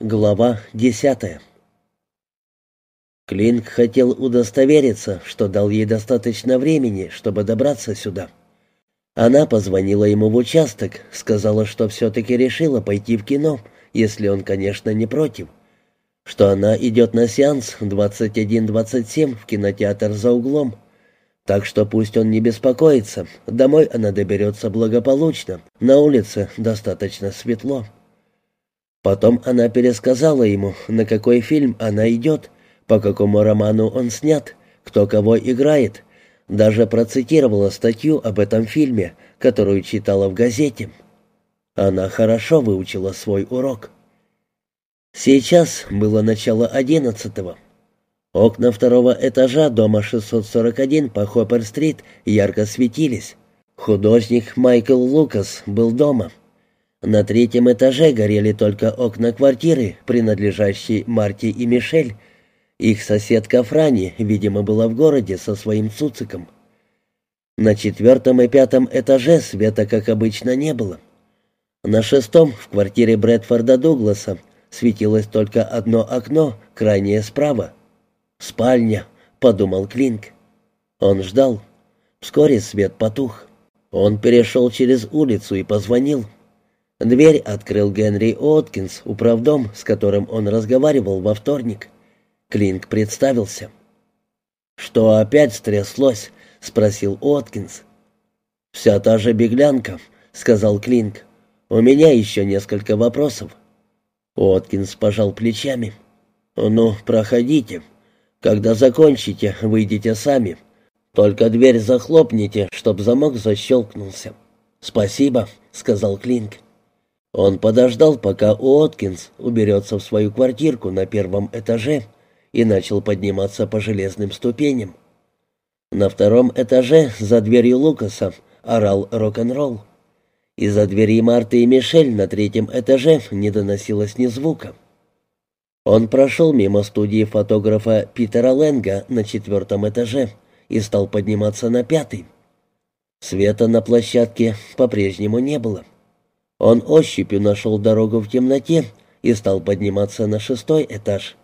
Глава десятая Клинк хотел удостовериться, что дал ей достаточно времени, чтобы добраться сюда. Она позвонила ему в участок, сказала, что все-таки решила пойти в кино, если он, конечно, не против, что она идет на сеанс 21.27 в кинотеатр за углом, так что пусть он не беспокоится, домой она доберется благополучно, на улице достаточно светло. Потом она пересказала ему, на какой фильм она идет, по какому роману он снят, кто кого играет. Даже процитировала статью об этом фильме, которую читала в газете. Она хорошо выучила свой урок. Сейчас было начало одиннадцатого. Окна второго этажа дома 641 по Хоппер-стрит ярко светились. Художник Майкл Лукас был дома. На третьем этаже горели только окна квартиры, принадлежащей Марте и Мишель. Их соседка Франи, видимо, была в городе со своим цуциком. На четвертом и пятом этаже света, как обычно, не было. На шестом, в квартире Брэдфорда Дугласа, светилось только одно окно, крайнее справа. «Спальня», — подумал Клинк. Он ждал. Вскоре свет потух. Он перешел через улицу и позвонил. Дверь открыл Генри Откинс, управдом, с которым он разговаривал во вторник. Клинк представился. «Что опять стряслось?» — спросил Откинс. «Вся та же беглянка», — сказал Клинк. «У меня еще несколько вопросов». Откинс пожал плечами. «Ну, проходите. Когда закончите, выйдите сами. Только дверь захлопните, чтоб замок защелкнулся». «Спасибо», — сказал Клинк. Он подождал, пока Уоткинс уберется в свою квартирку на первом этаже и начал подниматься по железным ступеням. На втором этаже за дверью Лукаса орал рок-н-ролл. Из-за двери Марты и Мишель на третьем этаже не доносилось ни звука. Он прошел мимо студии фотографа Питера Лэнга на четвертом этаже и стал подниматься на пятый. Света на площадке по-прежнему не было. Он ощупью нашел дорогу в темноте и стал подниматься на шестой этаж.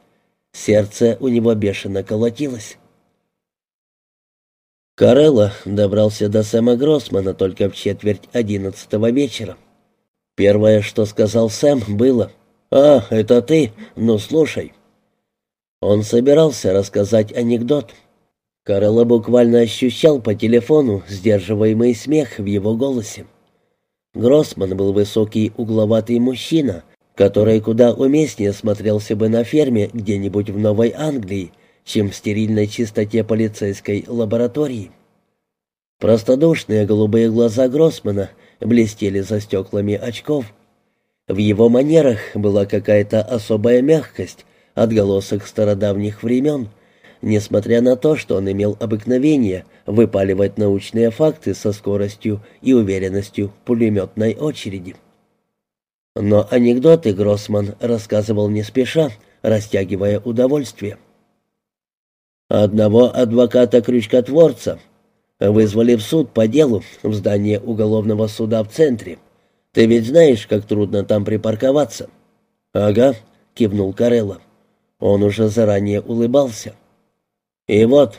Сердце у него бешено колотилось. Карелла добрался до Сэма Гроссмана только в четверть одиннадцатого вечера. Первое, что сказал Сэм, было «А, это ты? Ну, слушай». Он собирался рассказать анекдот. Карелла буквально ощущал по телефону сдерживаемый смех в его голосе. Гроссман был высокий угловатый мужчина, который куда уместнее смотрелся бы на ферме где-нибудь в Новой Англии, чем в стерильной чистоте полицейской лаборатории. Простодушные голубые глаза Гроссмана блестели за стеклами очков. В его манерах была какая-то особая мягкость, отголосок стародавних времен — несмотря на то, что он имел обыкновение выпаливать научные факты со скоростью и уверенностью пулеметной очереди. Но анекдоты Гроссман рассказывал не спеша, растягивая удовольствие. Одного адвоката-крючкотворца вызвали в суд по делу в здание уголовного суда в центре. Ты ведь знаешь, как трудно там припарковаться? Ага, кивнул Карелла. Он уже заранее улыбался. И вот,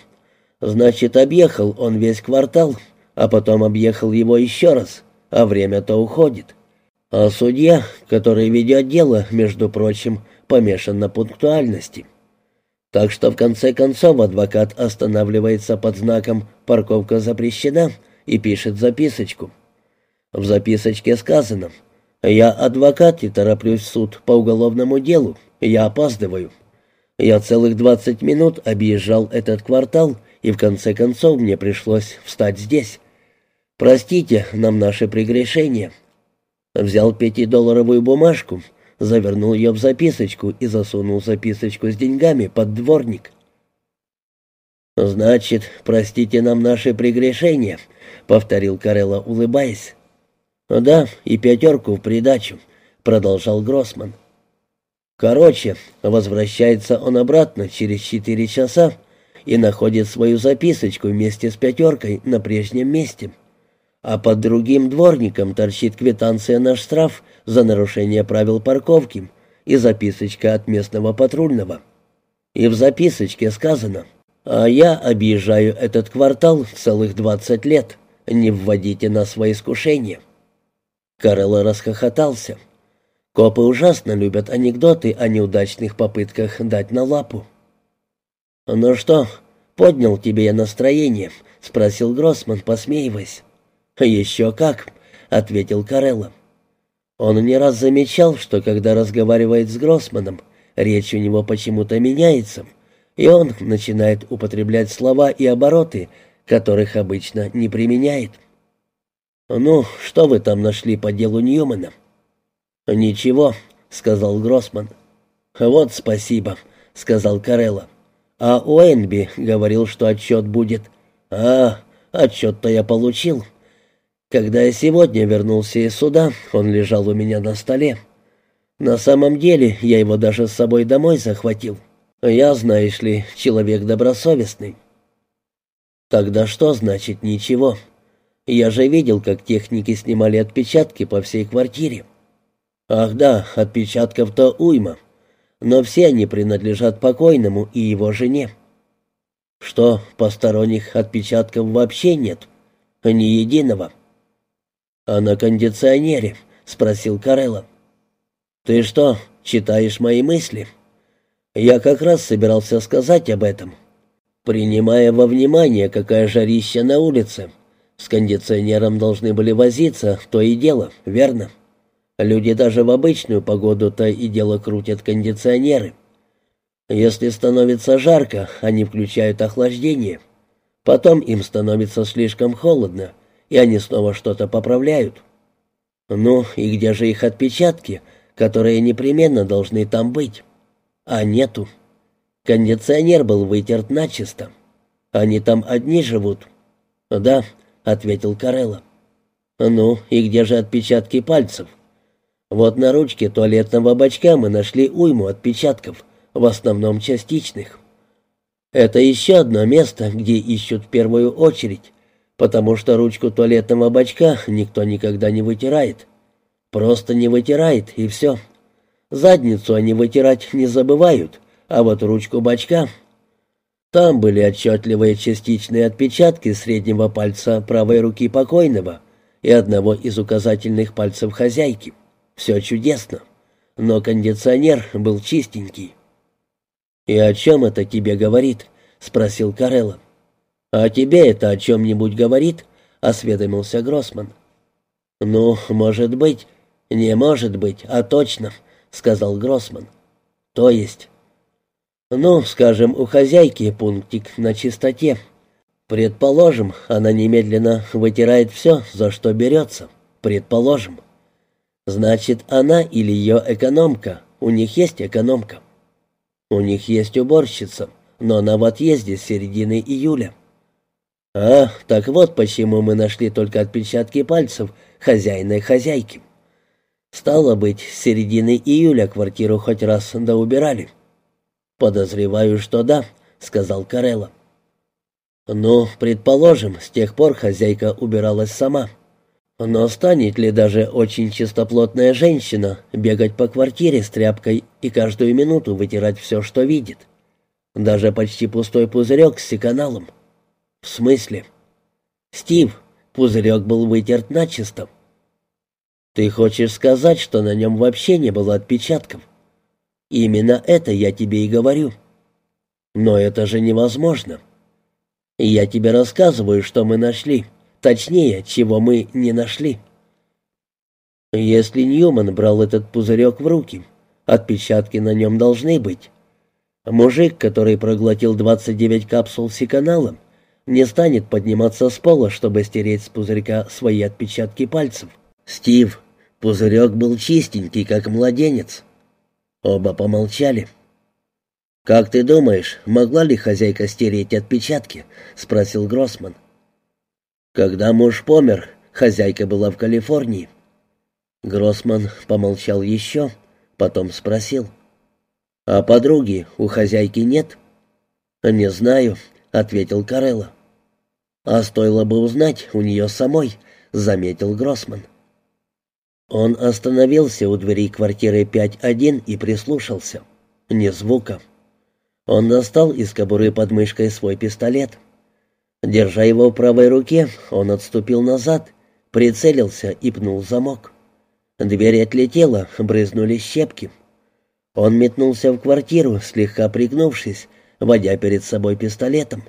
значит, объехал он весь квартал, а потом объехал его еще раз, а время-то уходит. А судья, который ведет дело, между прочим, помешан на пунктуальности. Так что в конце концов адвокат останавливается под знаком «Парковка запрещена» и пишет записочку. В записочке сказано «Я адвокат и тороплюсь в суд по уголовному делу. Я опаздываю». Я целых двадцать минут объезжал этот квартал, и в конце концов мне пришлось встать здесь. Простите нам наше прегрешение. Взял пятидолларовую бумажку, завернул ее в записочку и засунул записочку с деньгами под дворник. «Значит, простите нам наши прегрешения», — повторил Карелла, улыбаясь. «Да, и пятерку в придачу», — продолжал Гроссман. Короче, возвращается он обратно через четыре часа и находит свою записочку вместе с пятеркой на прежнем месте. А под другим дворником торчит квитанция на штраф за нарушение правил парковки и записочка от местного патрульного. И в записочке сказано «А я объезжаю этот квартал целых двадцать лет. Не вводите нас во искушение». Карелла расхохотался. Копы ужасно любят анекдоты о неудачных попытках дать на лапу. «Ну что, поднял тебе я настроение?» — спросил Гроссман, посмеиваясь. «Еще как», — ответил Карелла. Он не раз замечал, что когда разговаривает с Гроссманом, речь у него почему-то меняется, и он начинает употреблять слова и обороты, которых обычно не применяет. «Ну, что вы там нашли по делу Ньюмана?» «Ничего», — сказал Гроссман. «Вот спасибо», — сказал Карелла. «А Уэнби говорил, что отчет будет». «А, отчет-то я получил». Когда я сегодня вернулся из суда, он лежал у меня на столе. На самом деле, я его даже с собой домой захватил. Я, знаешь ли, человек добросовестный. Тогда что значит ничего? Я же видел, как техники снимали отпечатки по всей квартире. Ах да, отпечатков-то уйма. Но все они принадлежат покойному и его жене. Что, посторонних отпечатков вообще нет? Ни единого. «А на кондиционере?» — спросил Карелла. «Ты что, читаешь мои мысли?» «Я как раз собирался сказать об этом. Принимая во внимание, какая жарища на улице, с кондиционером должны были возиться, то и дело, верно? Люди даже в обычную погоду-то и дело крутят кондиционеры. Если становится жарко, они включают охлаждение. Потом им становится слишком холодно, и они снова что-то поправляют. Ну, и где же их отпечатки, которые непременно должны там быть? А нету. Кондиционер был вытерт начисто. Они там одни живут. Да, ответил Карелла. Ну, и где же отпечатки пальцев? Вот на ручке туалетного бачка мы нашли уйму отпечатков, в основном частичных. Это еще одно место, где ищут в первую очередь, потому что ручку туалетного бачка никто никогда не вытирает. Просто не вытирает, и все. Задницу они вытирать не забывают, а вот ручку бачка... Там были отчетливые частичные отпечатки среднего пальца правой руки покойного и одного из указательных пальцев хозяйки. Все чудесно. Но кондиционер был чистенький. «И о чем это тебе говорит?» — спросил Карелла. «А тебе это о чем-нибудь говорит?» — осведомился Гроссман. «Ну, может быть». «Не может быть, а точно», — сказал Гроссман. «То есть?» «Ну, скажем, у хозяйки пунктик на чистоте. Предположим, она немедленно вытирает все, за что берется. Предположим. Значит, она или ее экономка. У них есть экономка. У них есть уборщица, но она в отъезде с середины июля. «А, так вот почему мы нашли только отпечатки пальцев хозяина и хозяйки. Стало быть, с середины июля квартиру хоть раз да убирали». «Подозреваю, что да», — сказал Карелла. «Ну, предположим, с тех пор хозяйка убиралась сама. Но станет ли даже очень чистоплотная женщина бегать по квартире с тряпкой и каждую минуту вытирать все, что видит? Даже почти пустой пузырек с секаналом?» «В смысле?» «Стив, пузырек был вытерт начисто». «Ты хочешь сказать, что на нем вообще не было отпечатков?» «Именно это я тебе и говорю». «Но это же невозможно». «Я тебе рассказываю, что мы нашли. Точнее, чего мы не нашли». «Если Ньюман брал этот пузырек в руки, отпечатки на нем должны быть. Мужик, который проглотил 29 капсул сиканала, не станет подниматься с пола, чтобы стереть с пузырька свои отпечатки пальцев. «Стив, пузырек был чистенький, как младенец». Оба помолчали. «Как ты думаешь, могла ли хозяйка стереть отпечатки?» — спросил Гроссман. «Когда муж помер, хозяйка была в Калифорнии». Гроссман помолчал еще, потом спросил. «А подруги у хозяйки нет?» «Не знаю», — ответил Карелла. «А стоило бы узнать у нее самой», — заметил Гроссман. Он остановился у двери квартиры 5-1 и прислушался. Ни звука. Он достал из кобуры под мышкой свой пистолет. Держа его в правой руке, он отступил назад, прицелился и пнул замок. Дверь отлетела, брызнули щепки. Он метнулся в квартиру, слегка пригнувшись, водя перед собой пистолетом.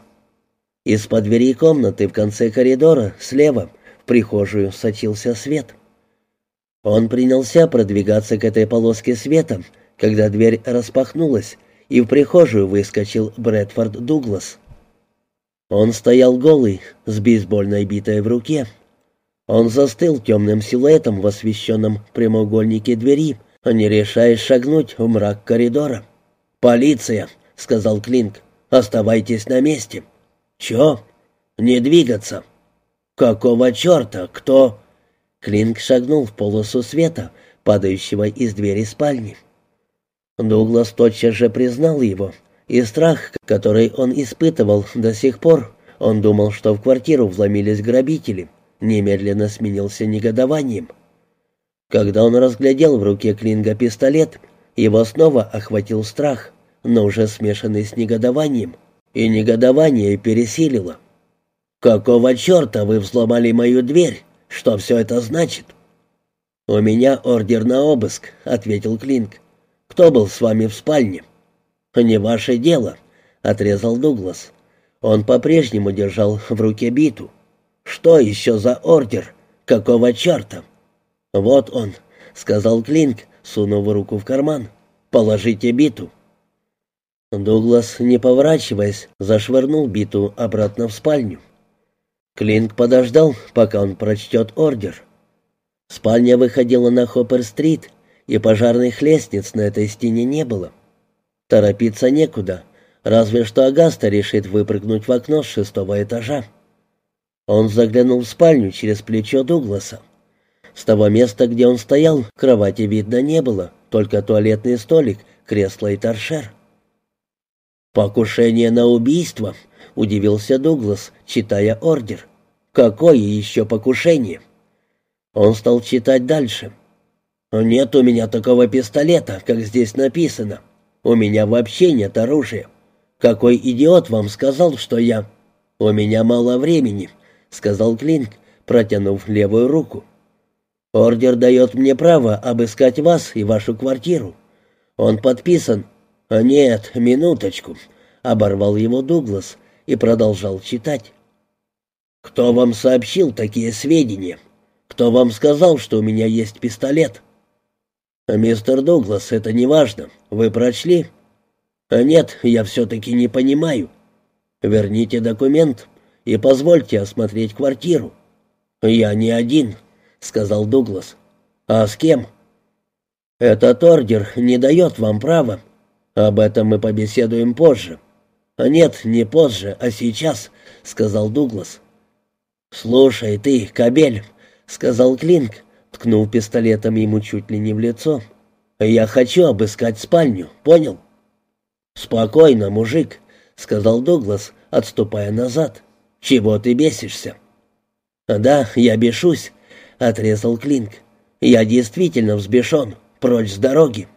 Из-под двери комнаты в конце коридора, слева, в прихожую сочился свет. Он принялся продвигаться к этой полоске света, когда дверь распахнулась, и в прихожую выскочил Брэдфорд Дуглас. Он стоял голый, с бейсбольной битой в руке. Он застыл темным силуэтом в освещенном прямоугольнике двери, не решаясь шагнуть в мрак коридора. «Полиция!» — сказал Клинк. «Оставайтесь на месте». «Чё?» «Не двигаться». «Какого черта? Кто?» Клинк шагнул в полосу света, падающего из двери спальни. Дуглас тотчас же признал его, и страх, который он испытывал до сих пор, он думал, что в квартиру вломились грабители, немедленно сменился негодованием. Когда он разглядел в руке Клинга пистолет, его снова охватил страх, но уже смешанный с негодованием, и негодование пересилило. «Какого черта вы взломали мою дверь? Что все это значит?» «У меня ордер на обыск», — ответил Клинк. Кто был с вами в спальне?» «Не ваше дело», — отрезал Дуглас. Он по-прежнему держал в руке биту. «Что еще за ордер? Какого черта?» «Вот он», — сказал Клинк, сунув руку в карман. «Положите биту». Дуглас, не поворачиваясь, зашвырнул биту обратно в спальню. Клинк подождал, пока он прочтет ордер. Спальня выходила на Хоппер-стрит, и пожарных лестниц на этой стене не было. Торопиться некуда, разве что Агаста решит выпрыгнуть в окно с шестого этажа. Он заглянул в спальню через плечо Дугласа. С того места, где он стоял, кровати видно не было, только туалетный столик, кресло и торшер. «Покушение на убийство?» — удивился Дуглас, читая ордер. «Какое еще покушение?» Он стал читать дальше. «Нет у меня такого пистолета, как здесь написано. У меня вообще нет оружия. Какой идиот вам сказал, что я...» «У меня мало времени», — сказал Клинк, протянув левую руку. «Ордер дает мне право обыскать вас и вашу квартиру. Он подписан...» «А «Нет, минуточку», — оборвал его Дуглас и продолжал читать. «Кто вам сообщил такие сведения? Кто вам сказал, что у меня есть пистолет?» «Мистер Дуглас, это не важно. Вы прочли?» «А нет, я все-таки не понимаю. Верните документ и позвольте осмотреть квартиру». «Я не один», — сказал Дуглас. «А с кем?» «Этот ордер не дает вам права. Об этом мы побеседуем позже». «Нет, не позже, а сейчас», — сказал Дуглас. «Слушай ты, кабель», — сказал Клинк, ткнув пистолетом ему чуть ли не в лицо. «Я хочу обыскать спальню, понял?» «Спокойно, мужик», — сказал Дуглас, отступая назад. «Чего ты бесишься?» «Да, я бешусь», — отрезал Клинк. «Я действительно взбешен. Прочь с дороги».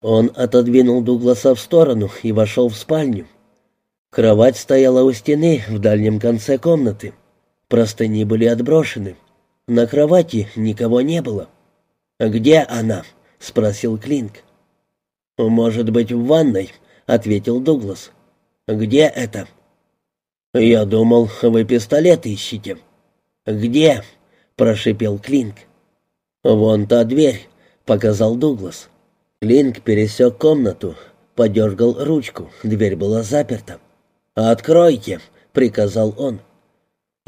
Он отодвинул Дугласа в сторону и вошел в спальню. Кровать стояла у стены в дальнем конце комнаты. Простыни были отброшены. На кровати никого не было. «Где она?» — спросил Клинк. «Может быть, в ванной», — ответил Дуглас. «Где это?» «Я думал, вы пистолет ищете». «Где?» — прошипел Клинк. «Вон та дверь», — показал Дуглас. Клинк пересек комнату, подергал ручку, дверь была заперта. «Откройте», — приказал он.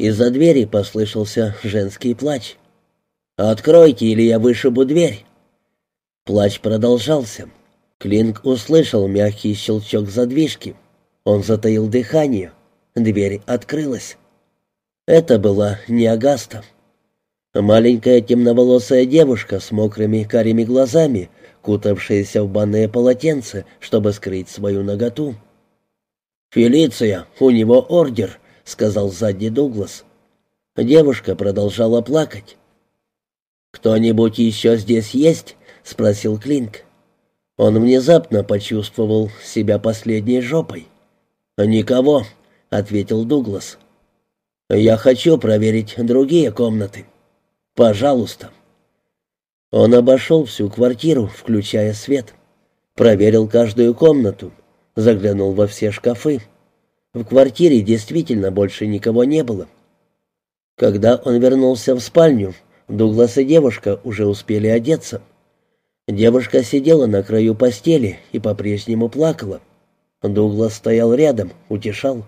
Из-за двери послышался женский плач. «Откройте, или я вышибу дверь!» Плач продолжался. Клинк услышал мягкий щелчок задвижки. Он затаил дыхание. Дверь открылась. Это была не Агаста. Маленькая темноволосая девушка с мокрыми карими глазами, кутавшаяся в банное полотенце, чтобы скрыть свою наготу. «Фелиция, у него ордер», — сказал сзади Дуглас. Девушка продолжала плакать. «Кто-нибудь еще здесь есть?» — спросил Клинк. Он внезапно почувствовал себя последней жопой. «Никого», — ответил Дуглас. «Я хочу проверить другие комнаты. Пожалуйста». Он обошел всю квартиру, включая свет. Проверил каждую комнату, заглянул во все шкафы. В квартире действительно больше никого не было. Когда он вернулся в спальню, Дуглас и девушка уже успели одеться. Девушка сидела на краю постели и по-прежнему плакала. Дуглас стоял рядом, утешал.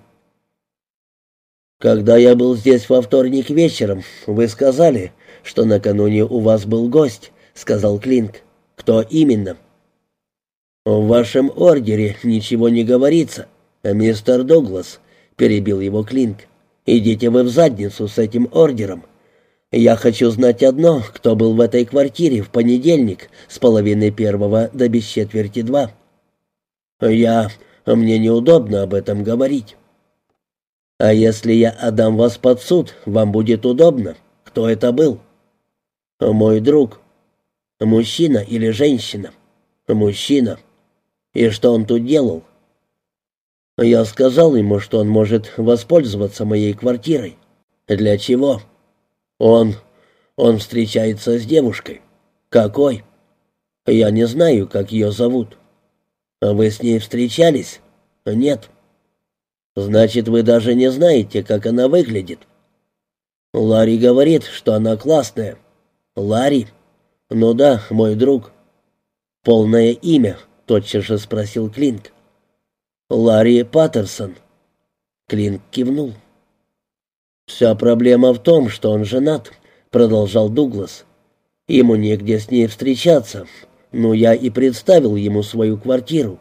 «Когда я был здесь во вторник вечером, вы сказали, что накануне у вас был гость», — сказал Клинк. «Кто именно?» «В вашем ордере ничего не говорится, мистер Дуглас», — перебил его Клинк. «Идите вы в задницу с этим ордером. Я хочу знать одно, кто был в этой квартире в понедельник с половины первого до без четверти два». «Я... Мне неудобно об этом говорить». «А если я отдам вас под суд, вам будет удобно? Кто это был?» «Мой друг». «Мужчина или женщина?» «Мужчина». «И что он тут делал?» «Я сказал ему, что он может воспользоваться моей квартирой». «Для чего?» «Он... он встречается с девушкой». «Какой?» «Я не знаю, как ее зовут». «Вы с ней встречались?» «Нет». «Значит, вы даже не знаете, как она выглядит?» «Ларри говорит, что она классная». «Ларри?» «Ну да, мой друг». «Полное имя?» — тотчас же спросил Клинк. «Ларри Паттерсон». Клинк кивнул. «Вся проблема в том, что он женат», — продолжал Дуглас. «Ему негде с ней встречаться, но я и представил ему свою квартиру.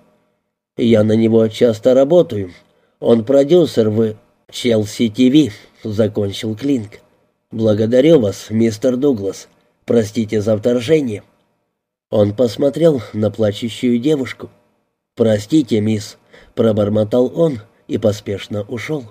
Я на него часто работаю, он продюсер в Челси ТВ, закончил Клинк. Благодарю вас, мистер Дуглас. Простите за вторжение. Он посмотрел на плачущую девушку. Простите, мисс, пробормотал он и поспешно ушел.